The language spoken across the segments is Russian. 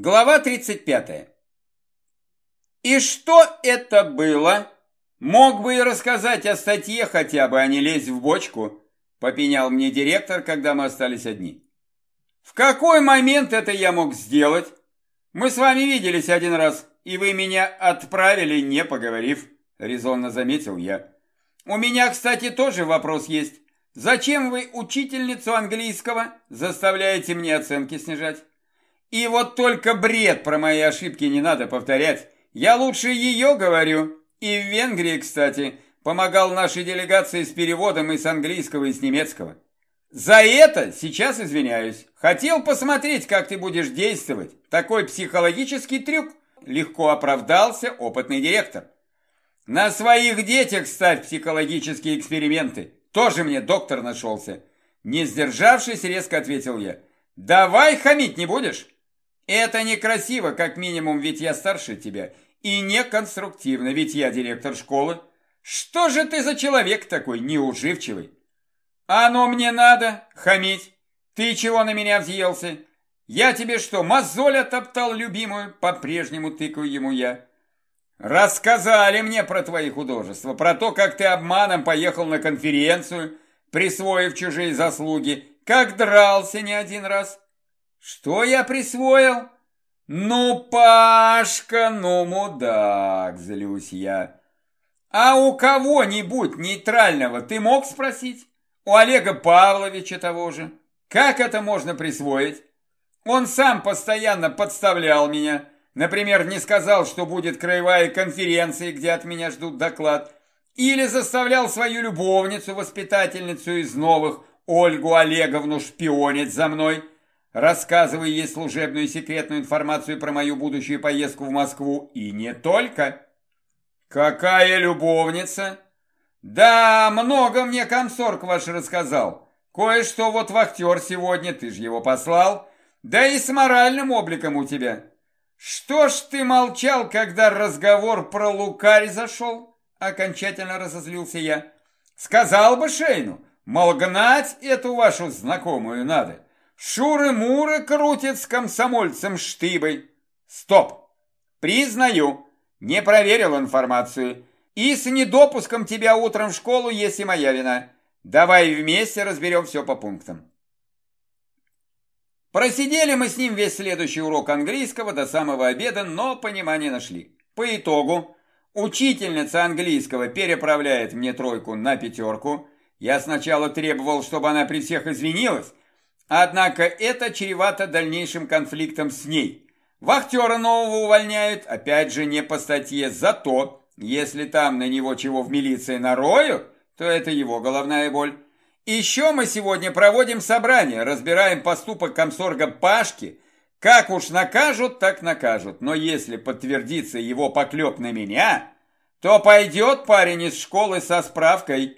Глава 35. И что это было? Мог бы и рассказать о статье хотя бы, а не лезть в бочку, попенял мне директор, когда мы остались одни. В какой момент это я мог сделать? Мы с вами виделись один раз, и вы меня отправили, не поговорив, резонно заметил я. У меня, кстати, тоже вопрос есть. Зачем вы учительницу английского заставляете мне оценки снижать? И вот только бред про мои ошибки не надо повторять. Я лучше ее говорю. И в Венгрии, кстати, помогал нашей делегации с переводом из английского и с немецкого. За это сейчас извиняюсь. Хотел посмотреть, как ты будешь действовать. Такой психологический трюк. Легко оправдался опытный директор. На своих детях ставь психологические эксперименты. Тоже мне доктор нашелся. Не сдержавшись, резко ответил я. Давай хамить не будешь? Это некрасиво, как минимум, ведь я старше тебя. И неконструктивно, ведь я директор школы. Что же ты за человек такой неуживчивый? Оно мне надо, хамить. Ты чего на меня взъелся? Я тебе что, мозоль оттоптал любимую? По-прежнему тыкаю ему я. Рассказали мне про твои художества, про то, как ты обманом поехал на конференцию, присвоив чужие заслуги, как дрался не один раз. Что я присвоил? Ну, Пашка, ну, мудак, злюсь я. А у кого-нибудь нейтрального ты мог спросить? У Олега Павловича того же. Как это можно присвоить? Он сам постоянно подставлял меня. Например, не сказал, что будет краевая конференция, где от меня ждут доклад. Или заставлял свою любовницу-воспитательницу из новых, Ольгу Олеговну, шпионить за мной – рассказывая ей служебную и секретную информацию про мою будущую поездку в Москву. И не только. Какая любовница? Да, много мне комсорг ваш рассказал. Кое-что вот вахтер сегодня, ты же его послал. Да и с моральным обликом у тебя. Что ж ты молчал, когда разговор про лукарь зашел? Окончательно разозлился я. Сказал бы Шейну, мол, гнать эту вашу знакомую надо. Шуры-муры крутит с комсомольцем Штыбой. Стоп! Признаю, не проверил информацию. И с недопуском тебя утром в школу есть и моя вина. Давай вместе разберем все по пунктам. Просидели мы с ним весь следующий урок английского до самого обеда, но понимания нашли. По итогу, учительница английского переправляет мне тройку на пятерку. Я сначала требовал, чтобы она при всех извинилась, Однако это чревато дальнейшим конфликтом с ней. Вахтера нового увольняют, опять же не по статье, зато, если там на него чего в милиции нароют, то это его головная боль. Еще мы сегодня проводим собрание, разбираем поступок комсорга Пашки, как уж накажут, так накажут, но если подтвердится его поклеп на меня, то пойдет парень из школы со справкой –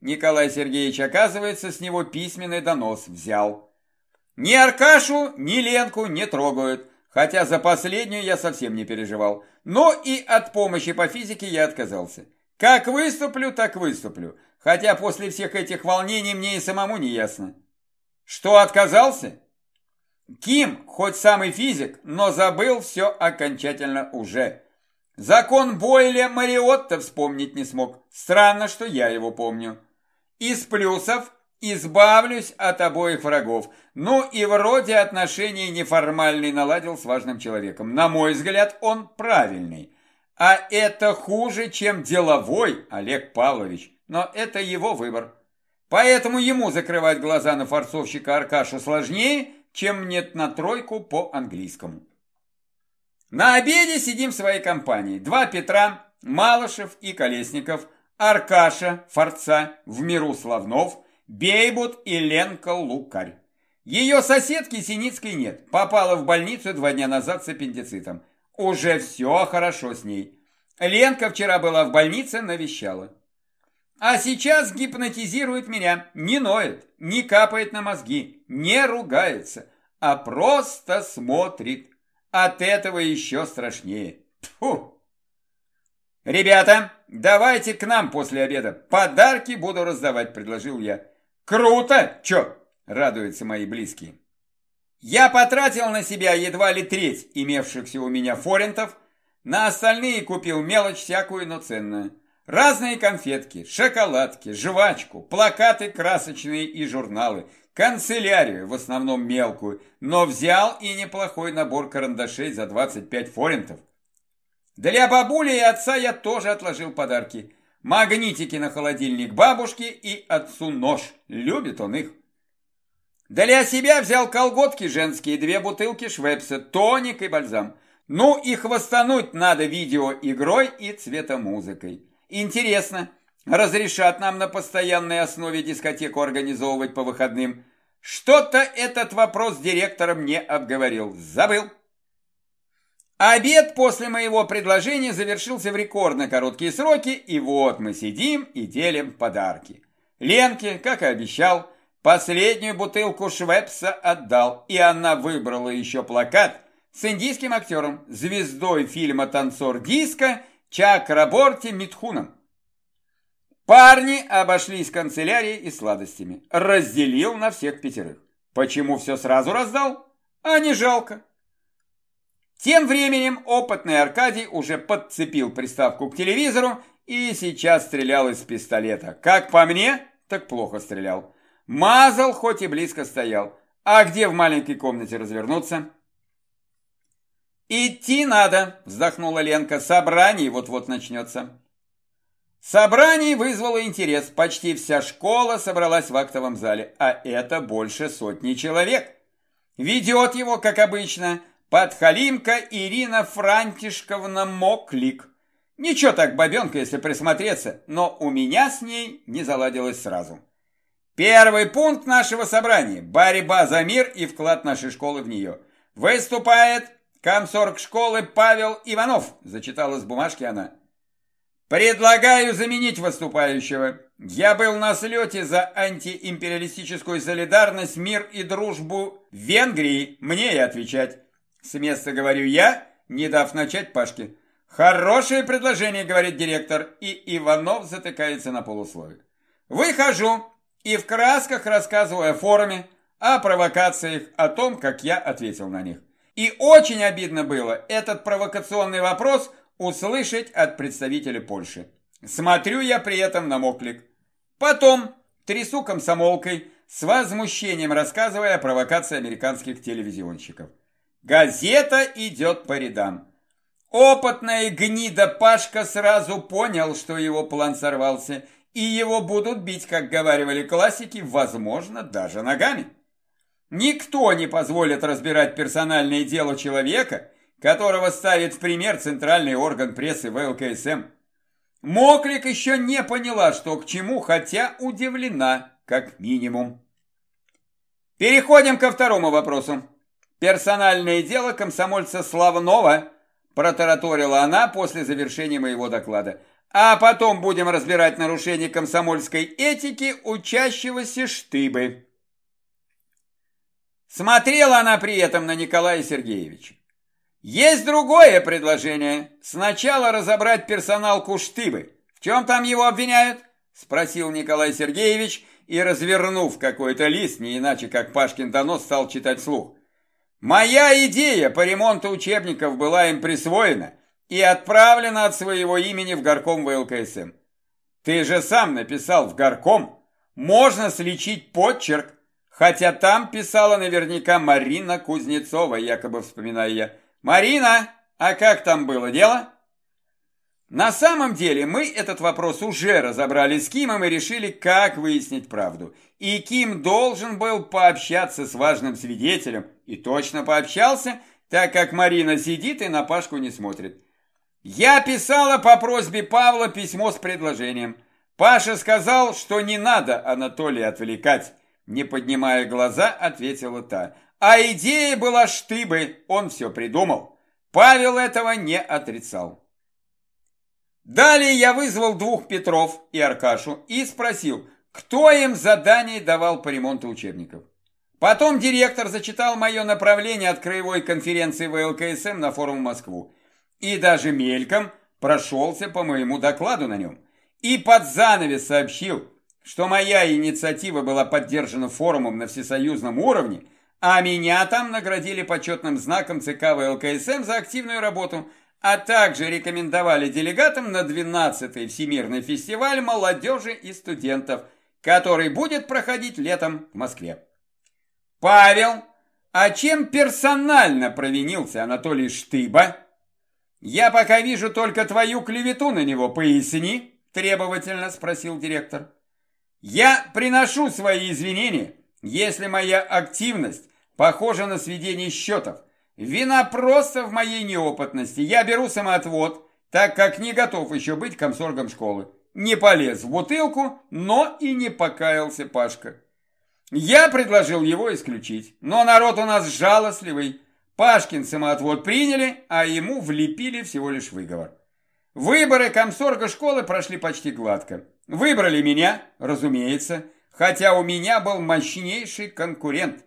Николай Сергеевич, оказывается, с него письменный донос взял. Ни Аркашу, ни Ленку не трогают, хотя за последнюю я совсем не переживал. Но и от помощи по физике я отказался. Как выступлю, так выступлю, хотя после всех этих волнений мне и самому не ясно. Что отказался? Ким, хоть самый физик, но забыл все окончательно уже. Закон Бойля Мариотта вспомнить не смог. Странно, что я его помню. Из плюсов избавлюсь от обоих врагов. Ну и вроде отношения неформальный наладил с важным человеком. На мой взгляд, он правильный. А это хуже, чем деловой Олег Павлович. Но это его выбор. Поэтому ему закрывать глаза на форцовщика Аркашу сложнее, чем мне на тройку по английскому. На обеде сидим в своей компании. Два Петра, Малышев и Колесников – Аркаша, Форца, в миру Славнов, Бейбут и Ленка Лукарь. Ее соседки Синицкой нет, попала в больницу два дня назад с аппендицитом. Уже все хорошо с ней. Ленка вчера была в больнице, навещала. А сейчас гипнотизирует меня, не ноет, не капает на мозги, не ругается, а просто смотрит. От этого еще страшнее. Тьфу! «Ребята, давайте к нам после обеда. Подарки буду раздавать», – предложил я. «Круто! Чё?» – радуются мои близкие. Я потратил на себя едва ли треть имевшихся у меня форинтов, на остальные купил мелочь всякую, но ценную. Разные конфетки, шоколадки, жвачку, плакаты красочные и журналы, канцелярию, в основном мелкую, но взял и неплохой набор карандашей за 25 форинтов. Для бабули и отца я тоже отложил подарки. Магнитики на холодильник бабушки и отцу нож. Любит он их. Для себя взял колготки женские, две бутылки швепса, тоник и бальзам. Ну и хвостануть надо видеоигрой и цветомузыкой. Интересно, разрешат нам на постоянной основе дискотеку организовывать по выходным? Что-то этот вопрос директором не обговорил. Забыл. Обед после моего предложения завершился в рекордно короткие сроки, и вот мы сидим и делим подарки. Ленке, как и обещал, последнюю бутылку Швепса отдал, и она выбрала еще плакат с индийским актером, звездой фильма «Танцор диска» Чакраборти Митхуном. Парни обошлись канцелярией и сладостями. Разделил на всех пятерых. Почему все сразу раздал? А не жалко. Тем временем опытный Аркадий уже подцепил приставку к телевизору и сейчас стрелял из пистолета. Как по мне, так плохо стрелял. Мазал, хоть и близко стоял. А где в маленькой комнате развернуться? «Идти надо», – вздохнула Ленка. «Собрание вот-вот начнется». Собрание вызвало интерес. Почти вся школа собралась в актовом зале, а это больше сотни человек. Ведет его, как обычно, Подхалимка Ирина Франтишковна Моклик. Ничего так, бабенка, если присмотреться, но у меня с ней не заладилось сразу. Первый пункт нашего собрания – борьба за мир и вклад нашей школы в нее. Выступает комсорг школы Павел Иванов, зачитала с бумажки она. Предлагаю заменить выступающего. Я был на слете за антиимпериалистическую солидарность, мир и дружбу в Венгрии. Мне и отвечать. С места говорю я, не дав начать Пашке. Хорошее предложение, говорит директор, и Иванов затыкается на полусловие. Выхожу и в красках рассказываю о форуме, о провокациях, о том, как я ответил на них. И очень обидно было этот провокационный вопрос услышать от представителя Польши. Смотрю я при этом на моклик. Потом трясу комсомолкой, с возмущением рассказывая о провокации американских телевизионщиков. Газета идет по рядам. Опытная гнида Пашка сразу понял, что его план сорвался, и его будут бить, как говаривали классики, возможно, даже ногами. Никто не позволит разбирать персональное дело человека, которого ставит в пример центральный орган прессы ВЛКСМ. Моклик еще не поняла, что к чему, хотя удивлена, как минимум. Переходим ко второму вопросу. «Персональное дело комсомольца Славнова», протараторила она после завершения моего доклада. «А потом будем разбирать нарушение комсомольской этики учащегося Штыбы». Смотрела она при этом на Николая Сергеевича. Есть другое предложение. Сначала разобрать персонал Куштыбы. В чем там его обвиняют? Спросил Николай Сергеевич и, развернув какой-то лист, не иначе как Пашкин донос, стал читать слух. Моя идея по ремонту учебников была им присвоена и отправлена от своего имени в горком ВЛКСМ. Ты же сам написал в горком. Можно сличить подчерк, хотя там писала наверняка Марина Кузнецова, якобы вспоминая я. Марина, а как там было дело? На самом деле мы этот вопрос уже разобрали с Кимом и решили, как выяснить правду. И Ким должен был пообщаться с важным свидетелем, и точно пообщался, так как Марина сидит и на Пашку не смотрит. Я писала по просьбе Павла письмо с предложением. Паша сказал, что не надо Анатолия отвлекать. Не поднимая глаза, ответила та. А идея была штыбы, он все придумал. Павел этого не отрицал. Далее я вызвал двух Петров и Аркашу и спросил, кто им задание давал по ремонту учебников. Потом директор зачитал мое направление от краевой конференции ВЛКСМ на форум Москву и даже мельком прошелся по моему докладу на нем. И под занавес сообщил, что моя инициатива была поддержана форумом на всесоюзном уровне, А меня там наградили почетным знаком ЦК ВЛКСМ за активную работу, а также рекомендовали делегатам на 12-й Всемирный фестиваль молодежи и студентов, который будет проходить летом в Москве. Павел, а чем персонально провинился Анатолий Штыба? Я пока вижу только твою клевету на него, поясни, требовательно спросил директор. Я приношу свои извинения, если моя активность похожа на сведение счетов. Вина просто в моей неопытности. Я беру самоотвод, так как не готов еще быть комсоргом школы. Не полез в бутылку, но и не покаялся Пашка. Я предложил его исключить, но народ у нас жалостливый. Пашкин самоотвод приняли, а ему влепили всего лишь выговор. Выборы комсорга школы прошли почти гладко. Выбрали меня, разумеется, хотя у меня был мощнейший конкурент.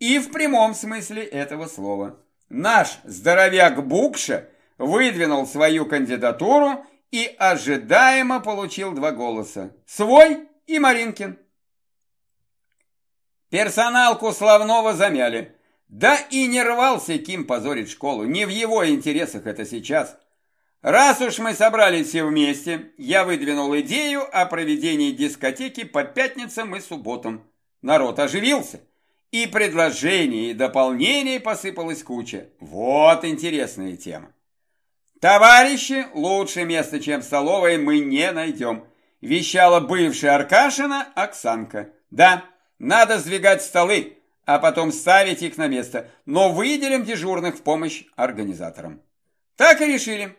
И в прямом смысле этого слова. Наш здоровяк Букша выдвинул свою кандидатуру и ожидаемо получил два голоса. Свой и Маринкин. Персоналку Славного замяли. Да и не рвался Ким позорить школу. Не в его интересах это сейчас. Раз уж мы собрались все вместе, я выдвинул идею о проведении дискотеки по пятницам и субботам. Народ оживился. И предложений, и дополнений посыпалась куча. Вот интересная тема. Товарищи, лучше места, чем столовая, мы не найдем. Вещала бывшая Аркашина Оксанка. Да, надо сдвигать столы, а потом ставить их на место, но выделим дежурных в помощь организаторам. Так и решили.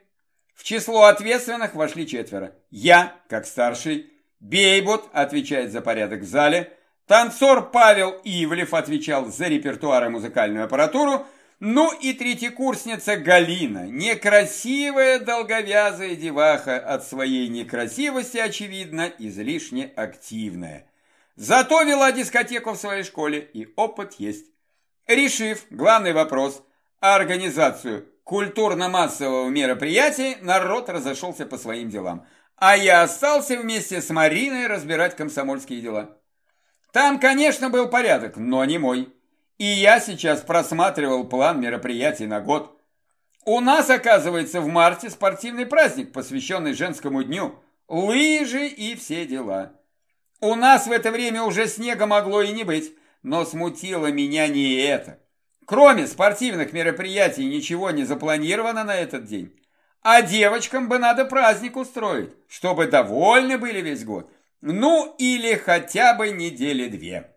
В число ответственных вошли четверо. Я, как старший, Бейбут отвечает за порядок в зале, танцор Павел Ивлев отвечал за репертуар и музыкальную аппаратуру, ну и третьекурсница Галина, некрасивая долговязая деваха, от своей некрасивости, очевидно, излишне активная. Зато вела дискотеку в своей школе, и опыт есть. Решив главный вопрос, организацию культурно-массового мероприятия, народ разошелся по своим делам. А я остался вместе с Мариной разбирать комсомольские дела. Там, конечно, был порядок, но не мой. И я сейчас просматривал план мероприятий на год. У нас, оказывается, в марте спортивный праздник, посвященный женскому дню. Лыжи и все дела. У нас в это время уже снега могло и не быть, но смутило меня не это. Кроме спортивных мероприятий ничего не запланировано на этот день. А девочкам бы надо праздник устроить, чтобы довольны были весь год. Ну, или хотя бы недели две.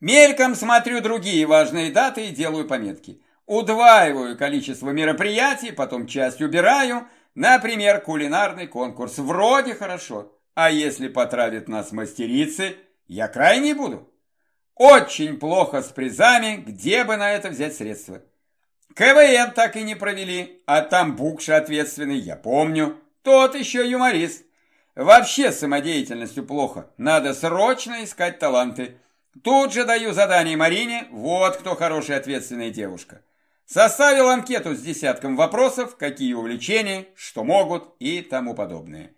Мельком смотрю другие важные даты и делаю пометки. Удваиваю количество мероприятий, потом часть убираю. Например, кулинарный конкурс. Вроде хорошо. А если потравит нас мастерицы, я крайне буду. Очень плохо с призами, где бы на это взять средства. КВН так и не провели, а там Букша ответственный, я помню. Тот еще юморист. Вообще самодеятельностью плохо, надо срочно искать таланты. Тут же даю задание Марине, вот кто хорошая ответственная девушка. Составил анкету с десятком вопросов, какие увлечения, что могут и тому подобное.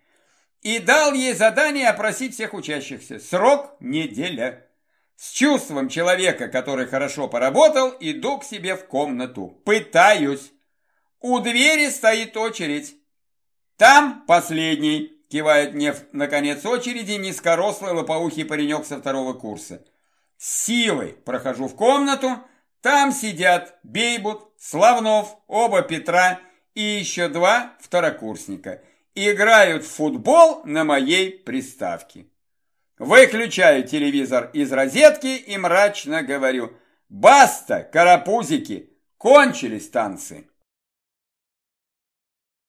И дал ей задание опросить всех учащихся. Срок – неделя. С чувством человека, который хорошо поработал, иду к себе в комнату. Пытаюсь. У двери стоит очередь. Там последний, кивает мне на конец очереди низкорослый лопоухий паренек со второго курса. С силой прохожу в комнату. Там сидят Бейбут, Славнов, оба Петра и еще два второкурсника. Играют в футбол на моей приставке. Выключаю телевизор из розетки и мрачно говорю «Баста, карапузики, кончились танцы!»